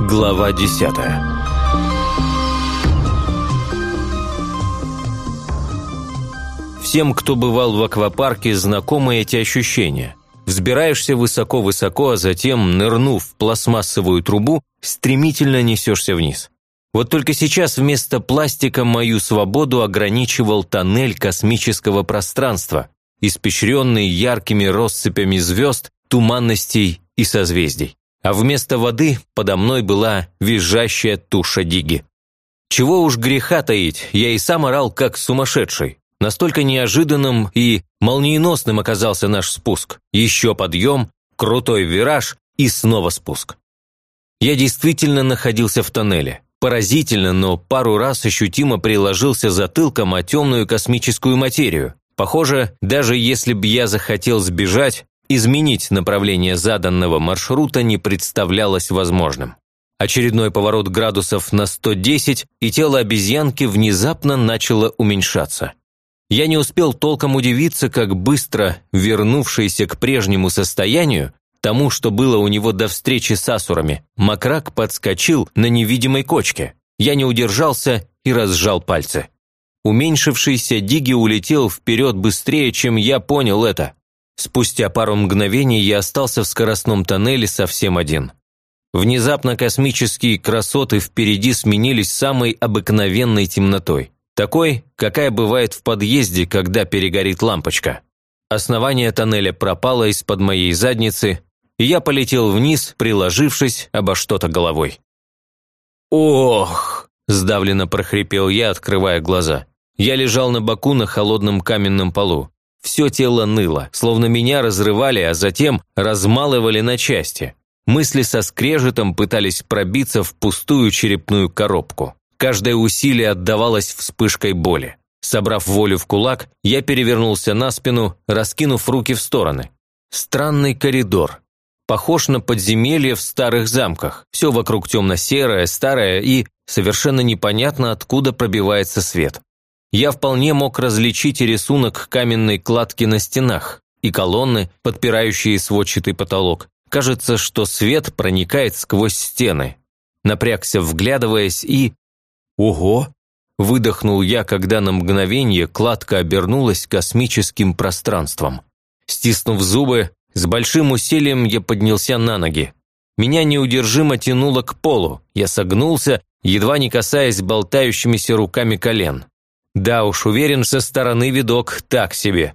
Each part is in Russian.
Глава десятая Всем, кто бывал в аквапарке, знакомы эти ощущения. Взбираешься высоко-высоко, а затем, нырнув в пластмассовую трубу, стремительно несешься вниз. Вот только сейчас вместо пластика мою свободу ограничивал тоннель космического пространства, испещренный яркими россыпями звезд, туманностей и созвездий а вместо воды подо мной была визжащая туша Диги. Чего уж греха таить, я и сам орал как сумасшедший. Настолько неожиданным и молниеносным оказался наш спуск. Еще подъем, крутой вираж и снова спуск. Я действительно находился в тоннеле. Поразительно, но пару раз ощутимо приложился затылком о темную космическую материю. Похоже, даже если б я захотел сбежать, Изменить направление заданного маршрута не представлялось возможным. Очередной поворот градусов на 110, и тело обезьянки внезапно начало уменьшаться. Я не успел толком удивиться, как быстро, вернувшийся к прежнему состоянию, тому, что было у него до встречи с асурами, Макрак подскочил на невидимой кочке. Я не удержался и разжал пальцы. Уменьшившийся Диги улетел вперед быстрее, чем я понял это. Спустя пару мгновений я остался в скоростном тоннеле совсем один. Внезапно космические красоты впереди сменились самой обыкновенной темнотой. Такой, какая бывает в подъезде, когда перегорит лампочка. Основание тоннеля пропало из-под моей задницы, и я полетел вниз, приложившись обо что-то головой. «Ох!» – сдавленно прохрипел я, открывая глаза. Я лежал на боку на холодном каменном полу. Все тело ныло, словно меня разрывали, а затем размалывали на части. Мысли со скрежетом пытались пробиться в пустую черепную коробку. Каждое усилие отдавалось вспышкой боли. Собрав волю в кулак, я перевернулся на спину, раскинув руки в стороны. Странный коридор. Похож на подземелье в старых замках. Все вокруг темно-серое, старое и совершенно непонятно, откуда пробивается свет я вполне мог различить и рисунок каменной кладки на стенах, и колонны, подпирающие сводчатый потолок. Кажется, что свет проникает сквозь стены. Напрягся, вглядываясь, и... «Ого!» – выдохнул я, когда на мгновение кладка обернулась космическим пространством. Стиснув зубы, с большим усилием я поднялся на ноги. Меня неудержимо тянуло к полу, я согнулся, едва не касаясь болтающимися руками колен. Да уж, уверен, со стороны видок так себе.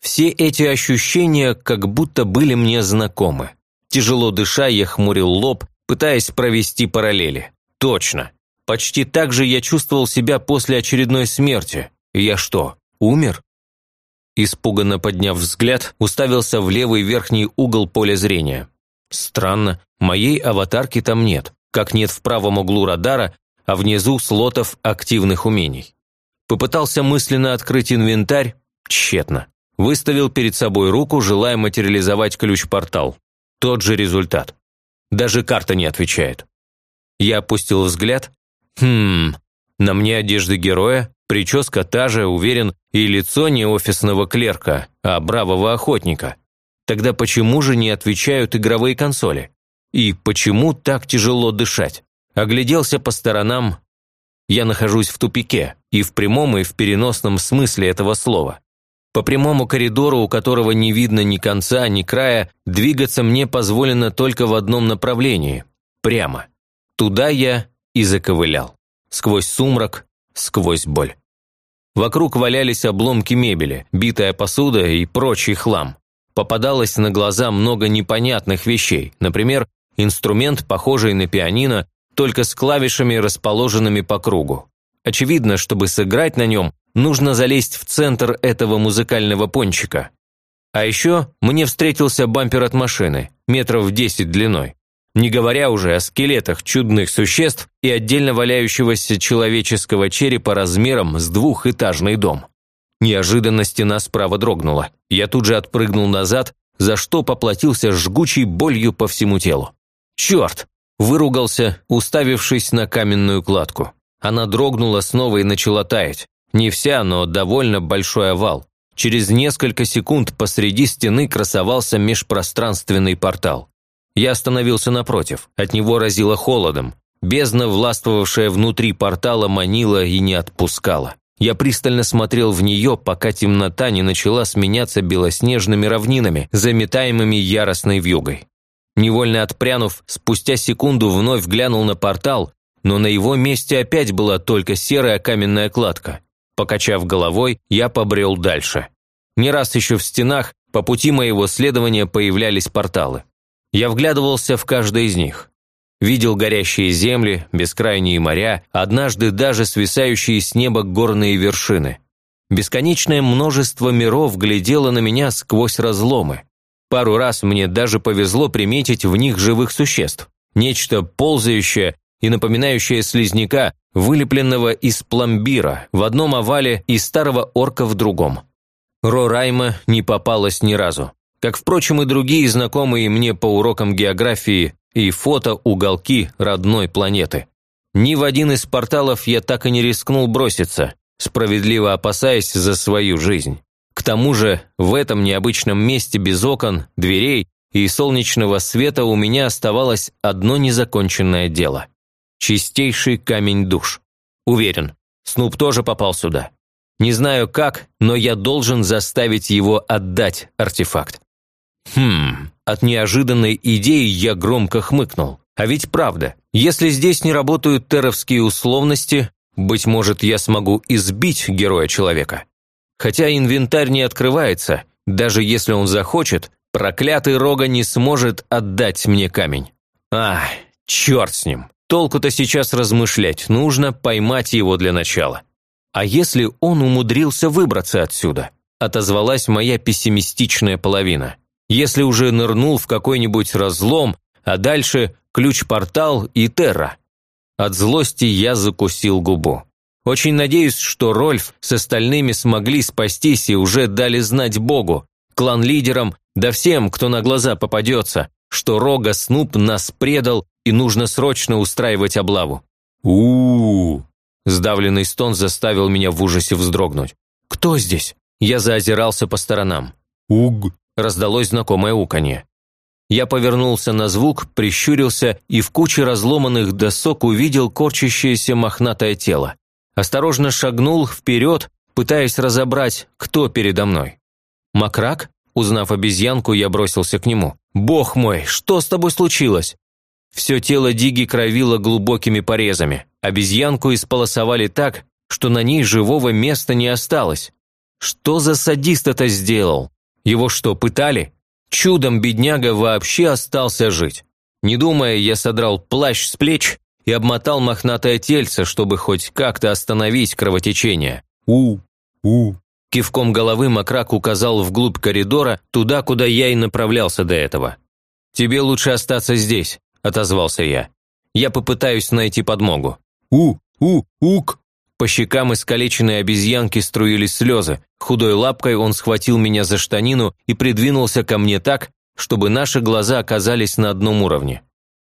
Все эти ощущения как будто были мне знакомы. Тяжело дыша, я хмурил лоб, пытаясь провести параллели. Точно. Почти так же я чувствовал себя после очередной смерти. Я что, умер? Испуганно подняв взгляд, уставился в левый верхний угол поля зрения. Странно, моей аватарки там нет, как нет в правом углу радара, а внизу слотов активных умений. Попытался мысленно открыть инвентарь, тщетно. Выставил перед собой руку, желая материализовать ключ-портал. Тот же результат. Даже карта не отвечает. Я опустил взгляд. Хм, на мне одежды героя, прическа та же, уверен, и лицо не офисного клерка, а бравого охотника. Тогда почему же не отвечают игровые консоли? И почему так тяжело дышать? Огляделся по сторонам, я нахожусь в тупике, и в прямом, и в переносном смысле этого слова. По прямому коридору, у которого не видно ни конца, ни края, двигаться мне позволено только в одном направлении – прямо. Туда я и заковылял. Сквозь сумрак, сквозь боль. Вокруг валялись обломки мебели, битая посуда и прочий хлам. Попадалось на глаза много непонятных вещей, например, инструмент, похожий на пианино, только с клавишами, расположенными по кругу. Очевидно, чтобы сыграть на нем, нужно залезть в центр этого музыкального пончика. А еще мне встретился бампер от машины, метров 10 длиной. Не говоря уже о скелетах чудных существ и отдельно валяющегося человеческого черепа размером с двухэтажный дом. Неожиданно стена справа дрогнула. Я тут же отпрыгнул назад, за что поплатился жгучей болью по всему телу. «Черт! Выругался, уставившись на каменную кладку. Она дрогнула снова и начала таять. Не вся, но довольно большой овал. Через несколько секунд посреди стены красовался межпространственный портал. Я остановился напротив, от него разило холодом. Бездна, властвовавшая внутри портала, манила и не отпускала. Я пристально смотрел в нее, пока темнота не начала сменяться белоснежными равнинами, заметаемыми яростной вьюгой. Невольно отпрянув, спустя секунду вновь глянул на портал, но на его месте опять была только серая каменная кладка. Покачав головой, я побрел дальше. Не раз еще в стенах по пути моего следования появлялись порталы. Я вглядывался в каждый из них. Видел горящие земли, бескрайние моря, однажды даже свисающие с неба горные вершины. Бесконечное множество миров глядело на меня сквозь разломы. Пару раз мне даже повезло приметить в них живых существ. Нечто ползающее и напоминающее слизняка, вылепленного из пломбира, в одном овале и старого орка в другом. Рорайма не попалась ни разу. Как, впрочем, и другие знакомые мне по урокам географии и фото-уголки родной планеты. Ни в один из порталов я так и не рискнул броситься, справедливо опасаясь за свою жизнь. К тому же, в этом необычном месте без окон, дверей и солнечного света у меня оставалось одно незаконченное дело. Чистейший камень душ. Уверен, Снуп тоже попал сюда. Не знаю как, но я должен заставить его отдать артефакт. Хм, от неожиданной идеи я громко хмыкнул. А ведь правда, если здесь не работают теровские условности, быть может, я смогу избить героя-человека. Хотя инвентарь не открывается, даже если он захочет, проклятый Рога не сможет отдать мне камень. А, черт с ним. Толку-то сейчас размышлять, нужно поймать его для начала. А если он умудрился выбраться отсюда? Отозвалась моя пессимистичная половина если уже нырнул в какой-нибудь разлом, а дальше ключ-портал и терра. От злости я закусил губу. Очень надеюсь, что Рольф с остальными смогли спастись и уже дали знать Богу, клан-лидерам, да всем, кто на глаза попадется, что Рога Снуп нас предал и нужно срочно устраивать облаву. у, -у, -у Сдавленный стон заставил меня в ужасе вздрогнуть. «Кто здесь?» Я заозирался по сторонам. «Уг!» раздалось знакомое уканье. Я повернулся на звук, прищурился и в куче разломанных досок увидел корчащееся мохнатое тело. Осторожно шагнул вперед, пытаясь разобрать, кто передо мной. «Макрак?» Узнав обезьянку, я бросился к нему. «Бог мой, что с тобой случилось?» Все тело Диги кровило глубокими порезами. Обезьянку исполосовали так, что на ней живого места не осталось. Что за садист это сделал? Его что, пытали? Чудом бедняга вообще остался жить. Не думая, я содрал плащ с плеч и обмотал мохнатое тельце, чтобы хоть как-то остановить кровотечение. «У, у». Кивком головы Макрак указал вглубь коридора, туда, куда я и направлялся до этого. «Тебе лучше остаться здесь», – отозвался я. «Я попытаюсь найти подмогу». «У, у, ук», по щекам искалеченной обезьянки струились слезы. Худой лапкой он схватил меня за штанину и придвинулся ко мне так, чтобы наши глаза оказались на одном уровне.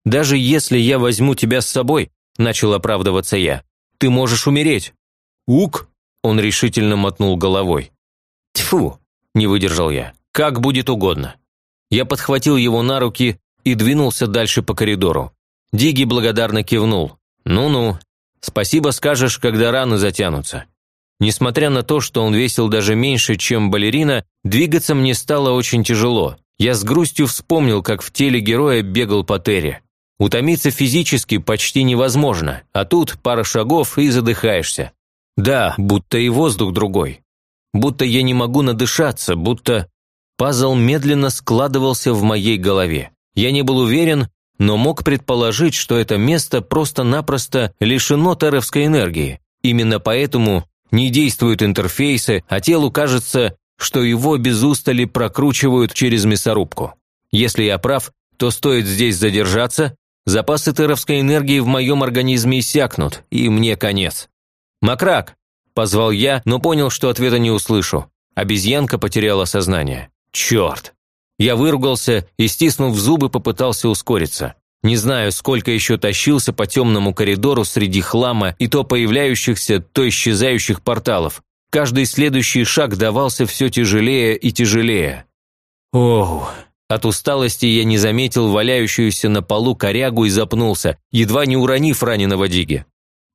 «Даже если я возьму тебя с собой», – начал оправдываться я, – «ты можешь умереть». «Ук!» – он решительно мотнул головой. «Тьфу!» – не выдержал я. «Как будет угодно». Я подхватил его на руки и двинулся дальше по коридору. Диги благодарно кивнул. «Ну-ну, Спасибо скажешь, когда раны затянутся. Несмотря на то, что он весил даже меньше, чем балерина, двигаться мне стало очень тяжело. Я с грустью вспомнил, как в теле героя бегал по Терри. Утомиться физически почти невозможно, а тут пара шагов и задыхаешься. Да, будто и воздух другой. Будто я не могу надышаться, будто... Пазл медленно складывался в моей голове. Я не был уверен, но мог предположить, что это место просто-напросто лишено теровской энергии. Именно поэтому не действуют интерфейсы, а телу кажется, что его без устали прокручивают через мясорубку. Если я прав, то стоит здесь задержаться, запасы теровской энергии в моем организме иссякнут, и мне конец. «Макрак!» – позвал я, но понял, что ответа не услышу. Обезьянка потеряла сознание. «Черт!» Я выругался и, стиснув зубы, попытался ускориться. Не знаю, сколько еще тащился по темному коридору среди хлама и то появляющихся, то исчезающих порталов. Каждый следующий шаг давался все тяжелее и тяжелее. Оу, от усталости я не заметил валяющуюся на полу корягу и запнулся, едва не уронив раненого Диги.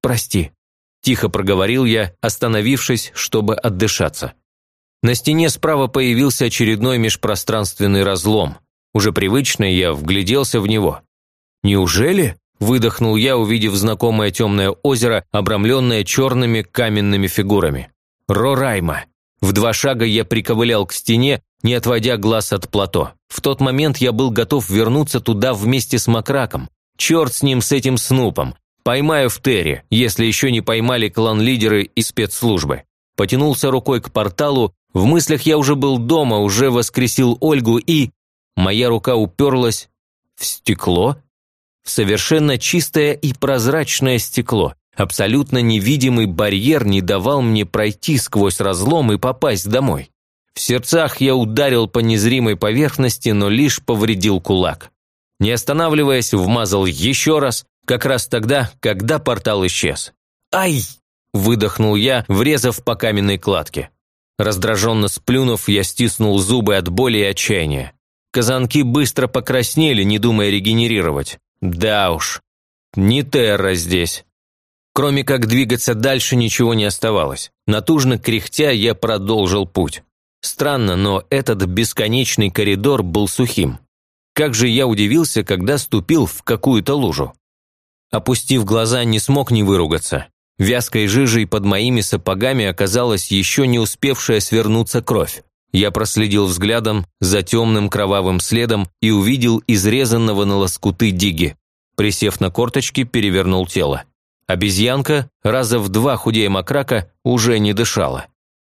«Прости», – тихо проговорил я, остановившись, чтобы отдышаться. На стене справа появился очередной межпространственный разлом. Уже привычно я вгляделся в него. «Неужели?» – выдохнул я, увидев знакомое темное озеро, обрамленное черными каменными фигурами. «Рорайма!» В два шага я приковылял к стене, не отводя глаз от плато. В тот момент я был готов вернуться туда вместе с Макраком. Черт с ним, с этим Снупом. Поймаю в Терри, если еще не поймали клан-лидеры и спецслужбы. Потянулся рукой к порталу, в мыслях я уже был дома, уже воскресил Ольгу и... Моя рука уперлась в стекло, в совершенно чистое и прозрачное стекло. Абсолютно невидимый барьер не давал мне пройти сквозь разлом и попасть домой. В сердцах я ударил по незримой поверхности, но лишь повредил кулак. Не останавливаясь, вмазал еще раз, как раз тогда, когда портал исчез. «Ай!» – выдохнул я, врезав по каменной кладке. Раздраженно сплюнув, я стиснул зубы от боли и отчаяния. Казанки быстро покраснели, не думая регенерировать. Да уж, не терра здесь. Кроме как двигаться дальше, ничего не оставалось. Натужно кряхтя, я продолжил путь. Странно, но этот бесконечный коридор был сухим. Как же я удивился, когда ступил в какую-то лужу. Опустив глаза, не смог не выругаться. Вязкой жижей под моими сапогами оказалась еще не успевшая свернуться кровь. Я проследил взглядом за темным кровавым следом и увидел изрезанного на лоскуты диги. Присев на корточки, перевернул тело. Обезьянка, раза в два худее макрака, уже не дышала.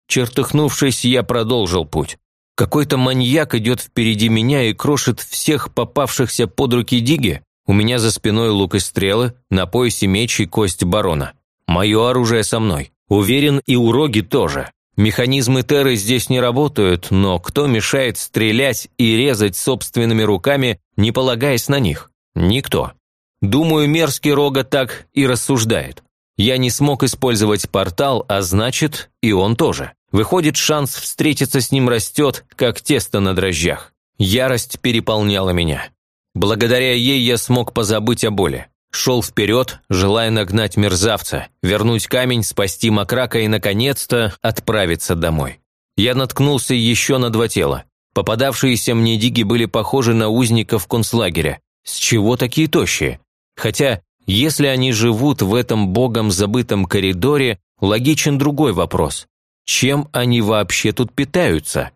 Чертыхнувшись, я продолжил путь. Какой-то маньяк идет впереди меня и крошит всех попавшихся под руки диги. У меня за спиной лук и стрелы, на поясе меч и кость барона. Мое оружие со мной. Уверен, и уроги тоже. Механизмы Терры здесь не работают, но кто мешает стрелять и резать собственными руками, не полагаясь на них? Никто. Думаю, мерзкий Рога так и рассуждает. Я не смог использовать портал, а значит, и он тоже. Выходит, шанс встретиться с ним растет, как тесто на дрожжах. Ярость переполняла меня. Благодаря ей я смог позабыть о боли. Шел вперед, желая нагнать мерзавца, вернуть камень, спасти Макрака и, наконец-то, отправиться домой. Я наткнулся еще на два тела. Попадавшиеся мне диги были похожи на узников концлагеря. С чего такие тощие? Хотя, если они живут в этом богом забытом коридоре, логичен другой вопрос. Чем они вообще тут питаются?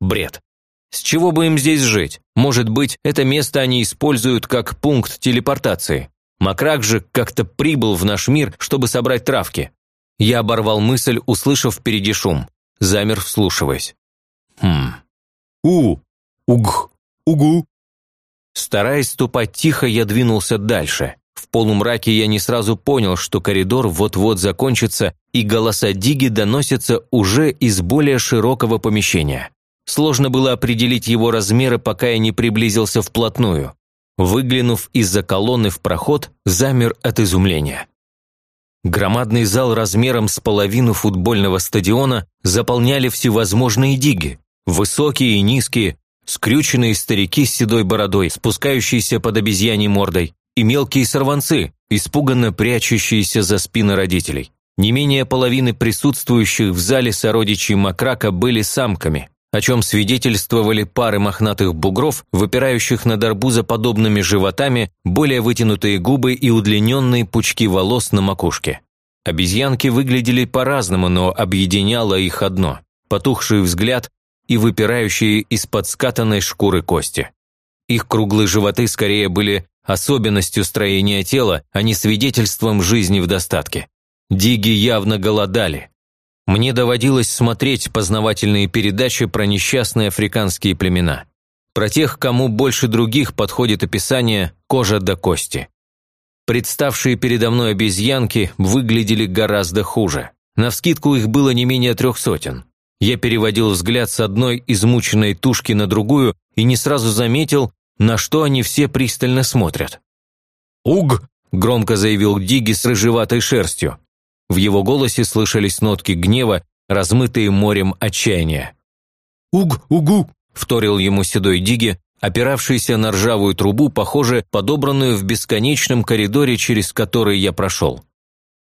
Бред. С чего бы им здесь жить? Может быть, это место они используют как пункт телепортации. Макрак же как-то прибыл в наш мир, чтобы собрать травки. Я оборвал мысль, услышав впереди шум. Замер, вслушиваясь. Хм. У. Уг. Угу. Стараясь ступать тихо, я двинулся дальше. В полумраке я не сразу понял, что коридор вот-вот закончится, и голоса Диги доносятся уже из более широкого помещения. Сложно было определить его размеры, пока я не приблизился вплотную. Выглянув из-за колонны в проход, замер от изумления. Громадный зал размером с половину футбольного стадиона заполняли всевозможные диги. Высокие и низкие, скрюченные старики с седой бородой, спускающиеся под обезьяней мордой, и мелкие сорванцы, испуганно прячущиеся за спины родителей. Не менее половины присутствующих в зале сородичей Макрака были самками, о чем свидетельствовали пары мохнатых бугров, выпирающих над арбузоподобными животами, более вытянутые губы и удлиненные пучки волос на макушке. Обезьянки выглядели по-разному, но объединяло их одно – потухший взгляд и выпирающие из-под скатанной шкуры кости. Их круглые животы скорее были особенностью строения тела, а не свидетельством жизни в достатке. Диги явно голодали. Мне доводилось смотреть познавательные передачи про несчастные африканские племена. Про тех, кому больше других подходит описание «кожа до кости». Представшие передо мной обезьянки выглядели гораздо хуже. Навскидку их было не менее трех сотен. Я переводил взгляд с одной измученной тушки на другую и не сразу заметил, на что они все пристально смотрят. «Уг!» – громко заявил Диги с рыжеватой шерстью. В его голосе слышались нотки гнева размытые морем отчаяния. «Уг-угу!» – вторил ему седой Диги, опиравшийся на ржавую трубу, похоже, подобранную в бесконечном коридоре, через который я прошел.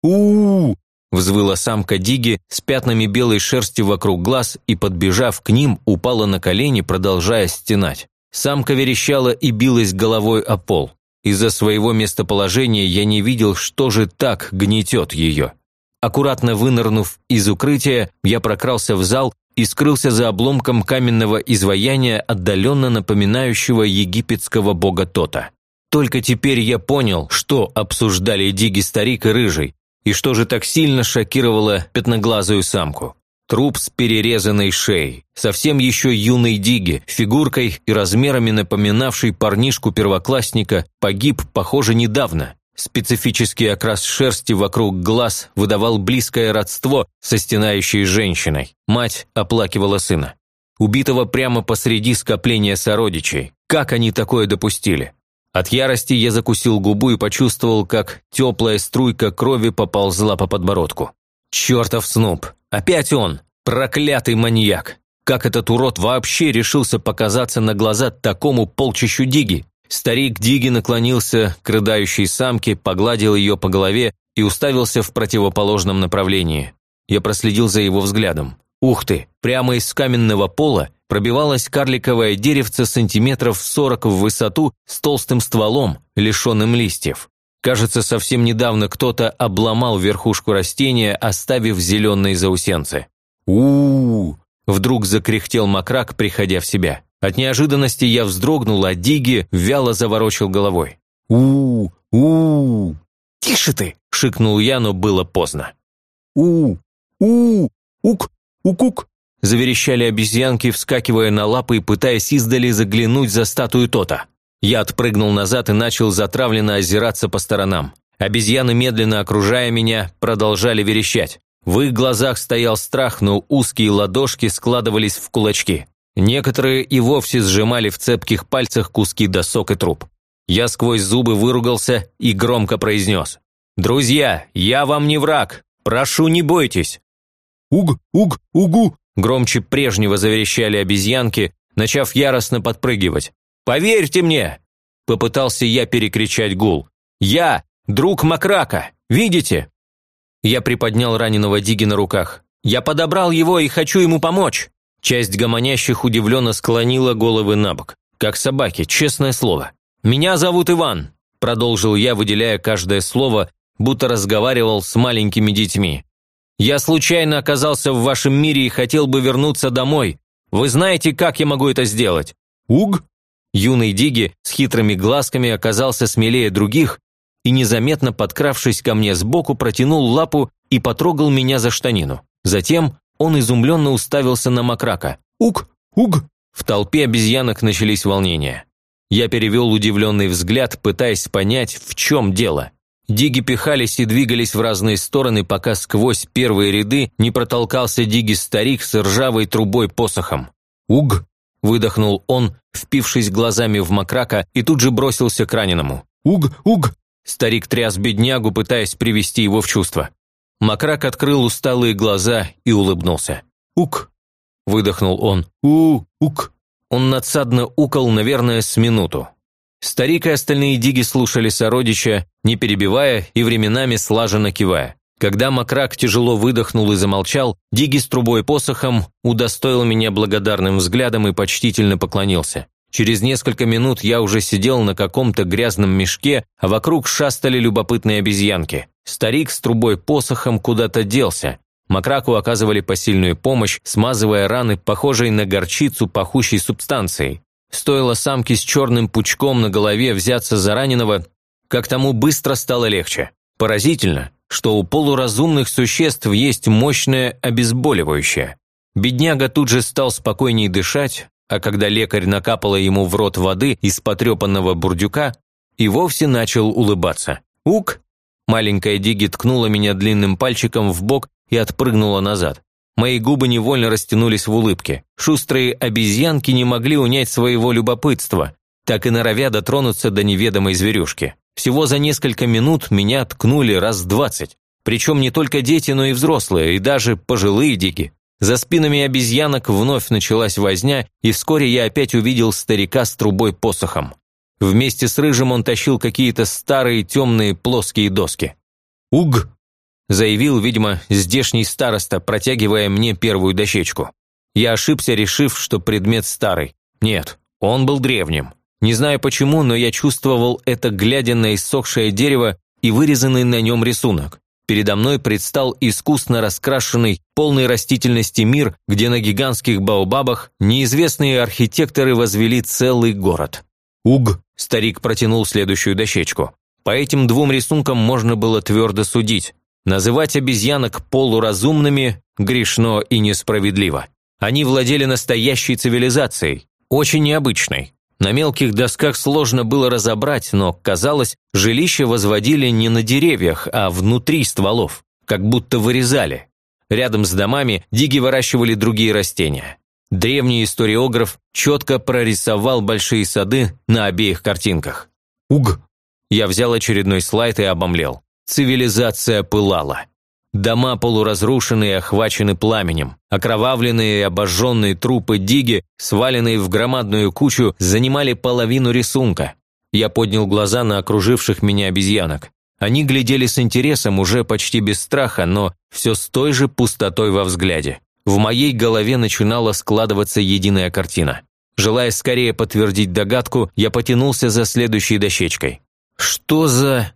у, -у, Взвыла самка Диги с пятнами белой шерсти вокруг глаз и, подбежав к ним, упала на колени, продолжая стенать. Самка верещала и билась головой о пол. Из-за своего местоположения я не видел, что же так гнетет ее. Аккуратно вынырнув из укрытия, я прокрался в зал и скрылся за обломком каменного изваяния, отдаленно напоминающего египетского бога Тота. Только теперь я понял, что обсуждали Диги Старик и Рыжий, и что же так сильно шокировало пятноглазую самку. Труп с перерезанной шеей, совсем еще юной Диги, фигуркой и размерами напоминавший парнишку-первоклассника, погиб, похоже, недавно. Специфический окрас шерсти вокруг глаз выдавал близкое родство со стенающей женщиной. Мать оплакивала сына. Убитого прямо посреди скопления сородичей. Как они такое допустили? От ярости я закусил губу и почувствовал, как теплая струйка крови поползла по подбородку. Чертов Снуп! Опять он! Проклятый маньяк! Как этот урод вообще решился показаться на глаза такому полчищу Диги? Старик Диги наклонился к рыдающей самке, погладил ее по голове и уставился в противоположном направлении. Я проследил за его взглядом. Ух ты! Прямо из каменного пола пробивалось карликовое деревце сантиметров сорок в высоту с толстым стволом, лишенным листьев. Кажется, совсем недавно кто-то обломал верхушку растения, оставив зеленые заусенцы. у, -у Вдруг закряхтел макрак, приходя в себя. От неожиданности я вздрогнул, а Диги вяло заворочил головой. у у, -у. «Тише ты!» – шикнул я, но было поздно. у у ук укук Заверещали обезьянки, вскакивая на лапы и пытаясь издали заглянуть за статую Тота. Я отпрыгнул назад и начал затравленно озираться по сторонам. Обезьяны, медленно окружая меня, продолжали верещать. В их глазах стоял страх, но узкие ладошки складывались в кулачки. Некоторые и вовсе сжимали в цепких пальцах куски досок и труб. Я сквозь зубы выругался и громко произнес. «Друзья, я вам не враг! Прошу, не бойтесь!» «Уг, уг, угу!» Громче прежнего заверещали обезьянки, начав яростно подпрыгивать. «Поверьте мне!» – попытался я перекричать гул. «Я – друг Макрака! Видите?» Я приподнял раненого Диги на руках. «Я подобрал его и хочу ему помочь!» Часть гомонящих удивленно склонила головы на бок. Как собаки, честное слово. «Меня зовут Иван», – продолжил я, выделяя каждое слово, будто разговаривал с маленькими детьми. Я случайно оказался в вашем мире и хотел бы вернуться домой. Вы знаете, как я могу это сделать?» «Уг?» Юный Диги с хитрыми глазками оказался смелее других и, незаметно подкравшись ко мне сбоку, протянул лапу и потрогал меня за штанину. Затем он изумленно уставился на Макрака. «Уг! Уг!» В толпе обезьянок начались волнения. Я перевел удивленный взгляд, пытаясь понять, в чем дело. Диги пихались и двигались в разные стороны, пока сквозь первые ряды не протолкался Диги-старик с ржавой трубой посохом. «Уг!» – выдохнул он, впившись глазами в макрака, и тут же бросился к раненому. «Уг! Уг!» Старик тряс беднягу, пытаясь привести его в чувство. Макрак открыл усталые глаза и улыбнулся. «Ук!» – выдохнул он. «У-ук!» Он надсадно укал, наверное, с минуту. Старик и остальные диги слушали сородича, не перебивая и временами слаженно кивая. Когда Макрак тяжело выдохнул и замолчал, Диги с трубой посохом удостоил меня благодарным взглядом и почтительно поклонился. Через несколько минут я уже сидел на каком-то грязном мешке, а вокруг шастали любопытные обезьянки. Старик с трубой посохом куда-то делся. Макраку оказывали посильную помощь, смазывая раны, похожие на горчицу пахущей субстанцией. Стоило самке с черным пучком на голове взяться за раненого, как тому быстро стало легче. Поразительно, что у полуразумных существ есть мощное обезболивающее. Бедняга тут же стал спокойнее дышать, а когда лекарь накапала ему в рот воды из потрепанного бурдюка, и вовсе начал улыбаться. «Ук!» Маленькая Диги ткнула меня длинным пальчиком в бок и отпрыгнула назад. Мои губы невольно растянулись в улыбке. Шустрые обезьянки не могли унять своего любопытства, так и норовя дотронуться до неведомой зверюшки. Всего за несколько минут меня ткнули раз двадцать. Причем не только дети, но и взрослые, и даже пожилые диги. За спинами обезьянок вновь началась возня, и вскоре я опять увидел старика с трубой посохом. Вместе с Рыжим он тащил какие-то старые темные плоские доски. Уг! Заявил, видимо, здешний староста, протягивая мне первую дощечку. Я ошибся, решив, что предмет старый. Нет, он был древним. Не знаю почему, но я чувствовал это, глядя на иссохшее дерево и вырезанный на нем рисунок. Передо мной предстал искусно раскрашенный, полный растительности мир, где на гигантских баобабах неизвестные архитекторы возвели целый город. Уг! Старик протянул следующую дощечку. По этим двум рисункам можно было твердо судить. Называть обезьянок полуразумными грешно и несправедливо. Они владели настоящей цивилизацией, очень необычной. На мелких досках сложно было разобрать, но, казалось, жилища возводили не на деревьях, а внутри стволов, как будто вырезали. Рядом с домами диги выращивали другие растения. Древний историограф четко прорисовал большие сады на обеих картинках. Уг! Я взял очередной слайд и обомлел. Цивилизация пылала. Дома полуразрушенные охвачены пламенем. Окровавленные и обожженные трупы диги, сваленные в громадную кучу, занимали половину рисунка. Я поднял глаза на окруживших меня обезьянок. Они глядели с интересом, уже почти без страха, но все с той же пустотой во взгляде. В моей голове начинала складываться единая картина. Желая скорее подтвердить догадку, я потянулся за следующей дощечкой. «Что за...»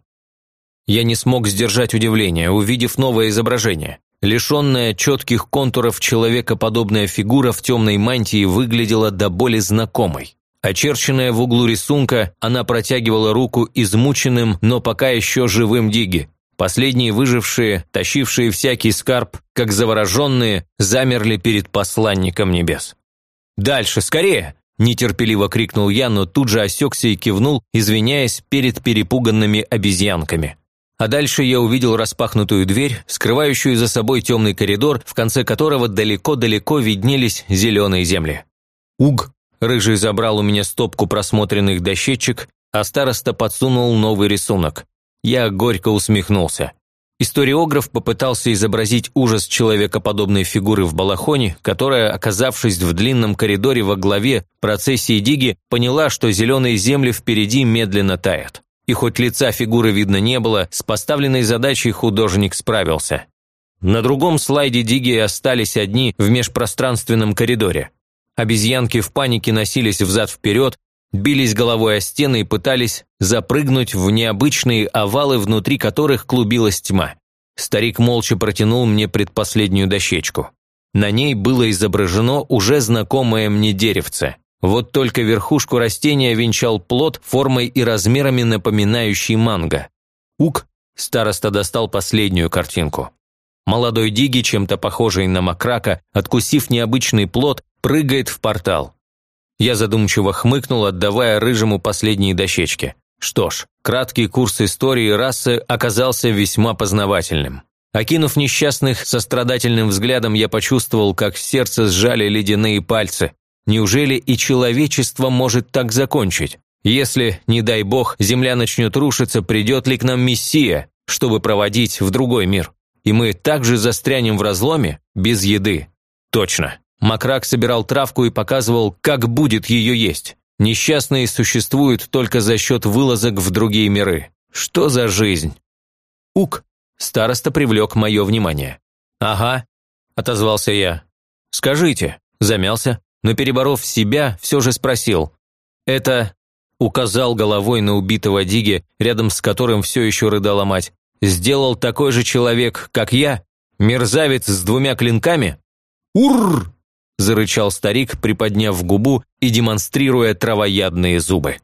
Я не смог сдержать удивление, увидев новое изображение. Лишенная четких контуров человекоподобная фигура в темной мантии выглядела до боли знакомой. Очерченная в углу рисунка, она протягивала руку измученным, но пока еще живым Диги. Последние выжившие, тащившие всякий скарб, как завороженные, замерли перед посланником небес. «Дальше, скорее!» – нетерпеливо крикнул я, но тут же осекся и кивнул, извиняясь перед перепуганными обезьянками а дальше я увидел распахнутую дверь, скрывающую за собой темный коридор, в конце которого далеко-далеко виднелись зеленые земли. Уг! Рыжий забрал у меня стопку просмотренных дощечек, а староста подсунул новый рисунок. Я горько усмехнулся. Историограф попытался изобразить ужас человекоподобной фигуры в балахоне, которая, оказавшись в длинном коридоре во главе процессии Диги, поняла, что зеленые земли впереди медленно тают. И хоть лица фигуры видно не было, с поставленной задачей художник справился. На другом слайде Диги остались одни в межпространственном коридоре. Обезьянки в панике носились взад-вперед, бились головой о стены и пытались запрыгнуть в необычные овалы, внутри которых клубилась тьма. Старик молча протянул мне предпоследнюю дощечку. На ней было изображено уже знакомое мне деревце. Вот только верхушку растения венчал плод формой и размерами напоминающий манго. Ук, староста достал последнюю картинку. Молодой Диги, чем-то похожий на макрака, откусив необычный плод, прыгает в портал. Я задумчиво хмыкнул, отдавая рыжему последние дощечки. Что ж, краткий курс истории расы оказался весьма познавательным. Окинув несчастных сострадательным взглядом, я почувствовал, как в сердце сжали ледяные пальцы, Неужели и человечество может так закончить? Если, не дай бог, Земля начнет рушиться, придет ли к нам Мессия, чтобы проводить в другой мир? И мы также застрянем в разломе, без еды. Точно. Макрак собирал травку и показывал, как будет ее есть. Несчастные существуют только за счет вылазок в другие миры. Что за жизнь? Ук. Староста привлек мое внимание. «Ага», – отозвался я. «Скажите», – замялся но, переборов себя, все же спросил. «Это...» – указал головой на убитого Диги, рядом с которым все еще рыдала мать. «Сделал такой же человек, как я? Мерзавец с двумя клинками?» «Урр!» – зарычал старик, приподняв губу и демонстрируя травоядные зубы.